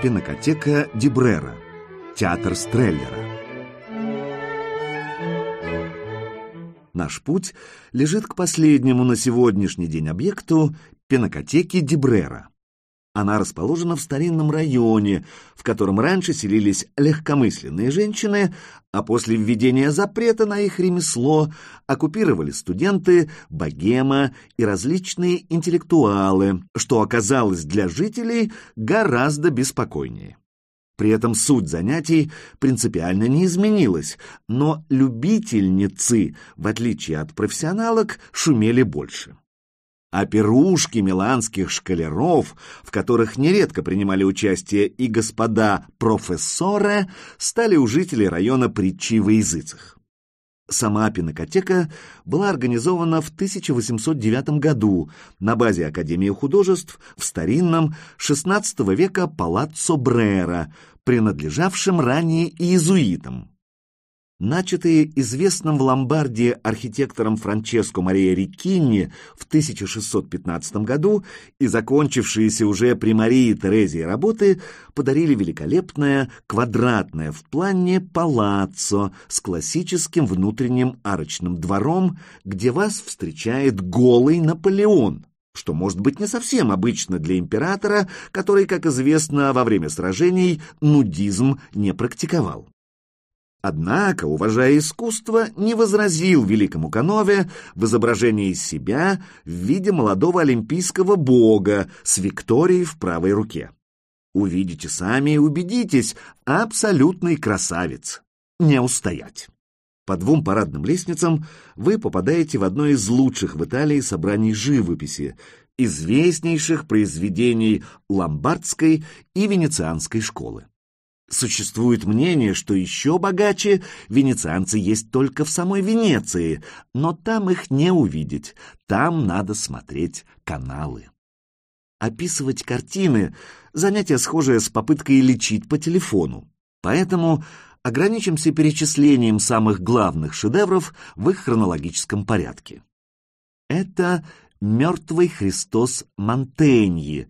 Пинокотека Дибрера. Театр Стреллера. Наш путь лежит к последнему на сегодняшний день объекту Пинокотеки Дибрера. Она расположена в старинном районе, в котором раньше селились легкомысленные женщины, а после введения запрета на их ремесло оккупировали студенты, богема и различные интеллектуалы, что оказалось для жителей гораздо беспокойнее. При этом суть занятий принципиально не изменилась, но любительницы, в отличие от профессионалок, шумели больше а пирушки миланских шкалеров, в которых нередко принимали участие и господа профессоры, стали у жителей района притчи во языцах. Сама пинокотека была организована в 1809 году на базе Академии художеств в старинном XVI века Палаццо Брера, принадлежавшем ранее иезуитам начатые известным в Ломбардии архитектором Франческо Мария Риккини в 1615 году и закончившиеся уже при Марии Терезии работы, подарили великолепное квадратное в плане палаццо с классическим внутренним арочным двором, где вас встречает голый Наполеон что может быть не совсем обычно для императора, который, как известно, во время сражений нудизм не практиковал. Однако, уважая искусство, не возразил великому Канове в изображении себя в виде молодого олимпийского бога с Викторией в правой руке. Увидите сами и убедитесь, абсолютный красавец. Не устоять. По двум парадным лестницам вы попадаете в одно из лучших в Италии собраний живописи, известнейших произведений ломбардской и венецианской школы. Существует мнение, что еще богаче венецианцы есть только в самой Венеции, но там их не увидеть, там надо смотреть каналы. Описывать картины – занятие схожее с попыткой лечить по телефону, поэтому ограничимся перечислением самых главных шедевров в их хронологическом порядке. Это «Мертвый Христос Монтеньи»,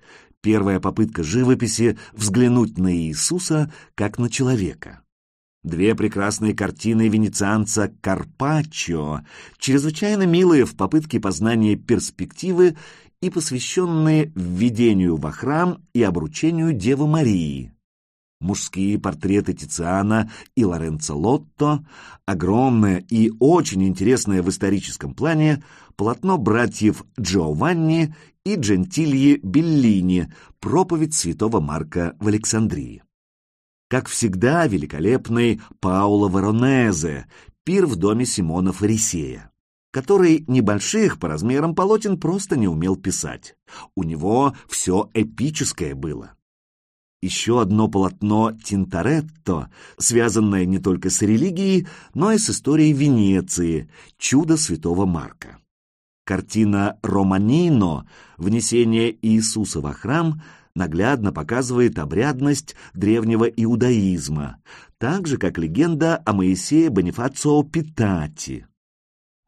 первая попытка живописи взглянуть на Иисуса как на человека. Две прекрасные картины венецианца Карпаччо, чрезвычайно милые в попытке познания перспективы и посвященные введению во храм и обручению Девы Марии. Мужские портреты Тициана и Лоренцо Лотто, огромное и очень интересное в историческом плане полотно братьев Джованни и Джентильи Беллини «Проповедь святого Марка в Александрии». Как всегда, великолепный Пауло Воронезе «Пир в доме Симона Фарисея», который небольших по размерам полотен просто не умел писать. У него все эпическое было. Еще одно полотно Тинторетто, связанное не только с религией, но и с историей Венеции, чудо святого Марка. Картина «Романино» «Внесение Иисуса во храм» наглядно показывает обрядность древнего иудаизма, так же, как легенда о Моисее Бонифацио Питати.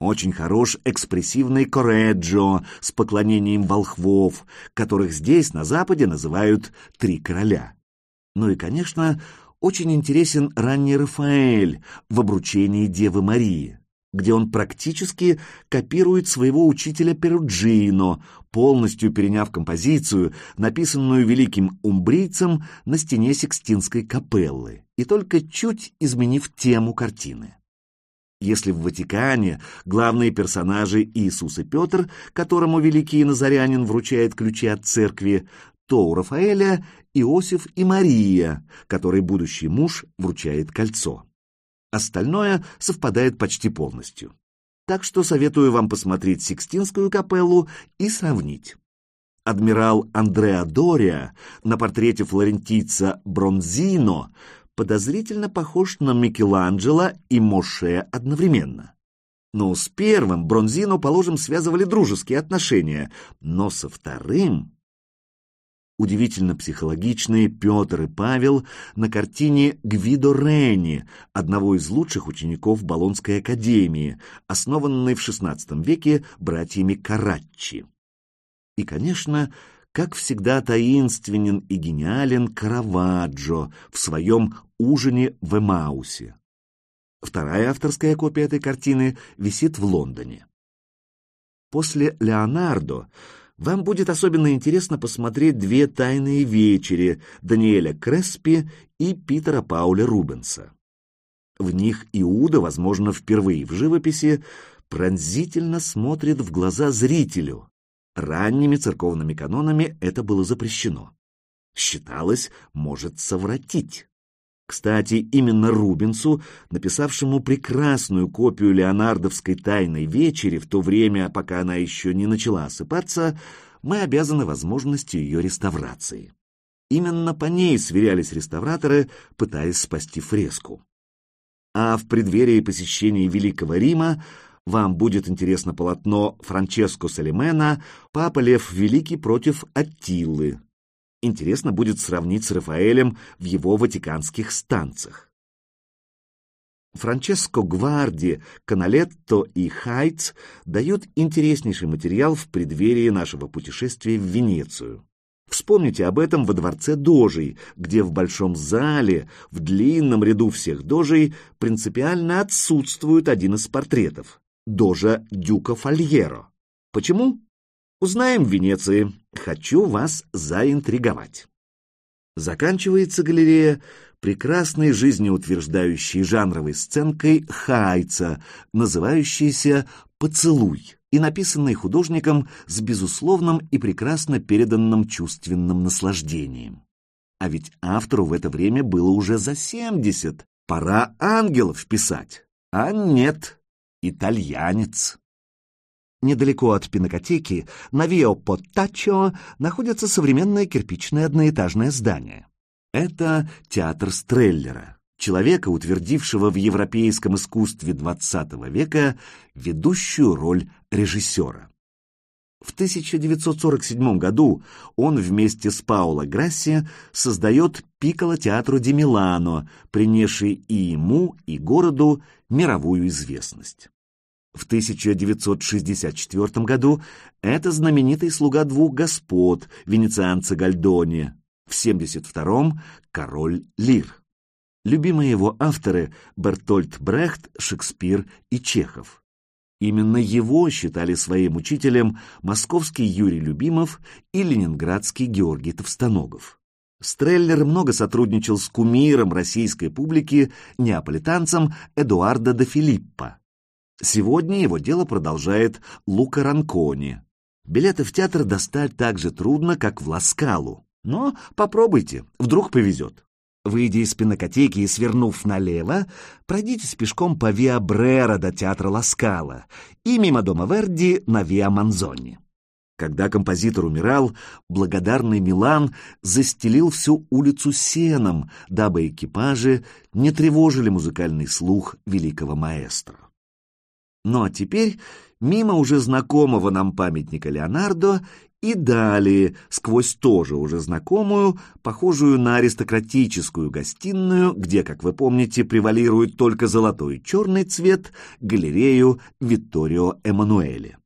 Очень хорош экспрессивный Кореджо с поклонением волхвов, которых здесь, на Западе, называют «три короля». Ну и, конечно, очень интересен ранний Рафаэль в обручении Девы Марии где он практически копирует своего учителя Перуджино, полностью переняв композицию, написанную великим умбрийцем на стене Сикстинской капеллы, и только чуть изменив тему картины. Если в Ватикане главные персонажи Иисус и Петр, которому великий Назарянин вручает ключи от церкви, то у Рафаэля Иосиф и Мария, которой будущий муж вручает кольцо. Остальное совпадает почти полностью. Так что советую вам посмотреть Сикстинскую капеллу и сравнить. Адмирал Андреа Дориа на портрете флорентийца Бронзино подозрительно похож на Микеланджело и Моше одновременно. Но с первым Бронзино, положим, связывали дружеские отношения, но со вторым удивительно психологичные Петр и Павел на картине Гвидо Рени, одного из лучших учеников Болонской академии, основанной в XVI веке братьями Караччи. И, конечно, как всегда таинственен и гениален Караваджо в своем «Ужине в Эмаусе». Вторая авторская копия этой картины висит в Лондоне. После Леонардо вам будет особенно интересно посмотреть две тайные вечери Даниэля Креспи и Питера Пауля Рубенса. В них Иуда, возможно, впервые в живописи, пронзительно смотрит в глаза зрителю. Ранними церковными канонами это было запрещено. Считалось, может совратить. Кстати, именно Рубенсу, написавшему прекрасную копию леонардовской «Тайной вечери» в то время, пока она еще не начала осыпаться, мы обязаны возможностью ее реставрации. Именно по ней сверялись реставраторы, пытаясь спасти фреску. А в преддверии посещения Великого Рима вам будет интересно полотно Франческо Салимена «Папа Лев Великий против Аттилы», Интересно будет сравнить с Рафаэлем в его ватиканских станциях. Франческо Гварди, Каналетто и Хайтс дают интереснейший материал в преддверии нашего путешествия в Венецию. Вспомните об этом во дворце Дожей, где в большом зале, в длинном ряду всех Дожей, принципиально отсутствует один из портретов – Дожа Дюка Фольеро. Почему? Узнаем в Венеции. Хочу вас заинтриговать. Заканчивается галерея прекрасной жизнеутверждающей жанровой сценкой Хайца, называющейся «Поцелуй» и написанной художником с безусловным и прекрасно переданным чувственным наслаждением. А ведь автору в это время было уже за семьдесят. Пора ангелов писать. А нет, итальянец. Недалеко от пинокотеки, на Вио Поттачо, находится современное кирпичное одноэтажное здание. Это театр Стреллера, человека, утвердившего в европейском искусстве XX века ведущую роль режиссера. В 1947 году он вместе с Паоло Грасси создает Пикколо театру ди Милано, принесший и ему, и городу мировую известность. В 1964 году это знаменитый слуга двух господ, венецианца Гальдони, в 1972-м король Лир. Любимые его авторы Бертольд Брехт, Шекспир и Чехов. Именно его считали своим учителем московский Юрий Любимов и ленинградский Георгий Товстоногов. Стреллер много сотрудничал с кумиром российской публики, неаполитанцем Эдуардо де Филиппо. Сегодня его дело продолжает Лука Ранкони. Билеты в театр достать так же трудно, как в Ласкалу. Но попробуйте, вдруг повезет. Выйдя из пинокотеки и свернув налево, пройдитесь пешком по Виа Брера до театра Ласкала и мимо дома Верди на Виа Манзони. Когда композитор умирал, благодарный Милан застелил всю улицу сеном, дабы экипажи не тревожили музыкальный слух великого маэстро. Ну а теперь мимо уже знакомого нам памятника Леонардо и далее, сквозь тоже уже знакомую, похожую на аристократическую гостиную, где, как вы помните, превалирует только золотой и черный цвет, галерею Витторио Эммануэле.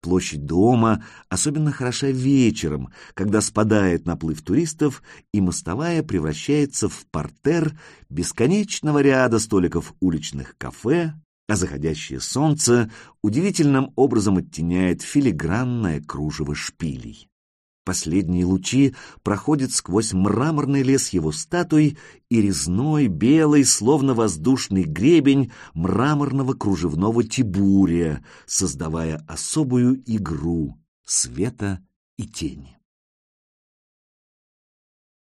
Площадь дома особенно хороша вечером, когда спадает наплыв туристов, и мостовая превращается в портер бесконечного ряда столиков уличных кафе, а заходящее солнце удивительным образом оттеняет филигранное кружево шпилей. Последние лучи проходят сквозь мраморный лес его статуй и резной, белый, словно воздушный гребень мраморного кружевного тибурия, создавая особую игру света и тени.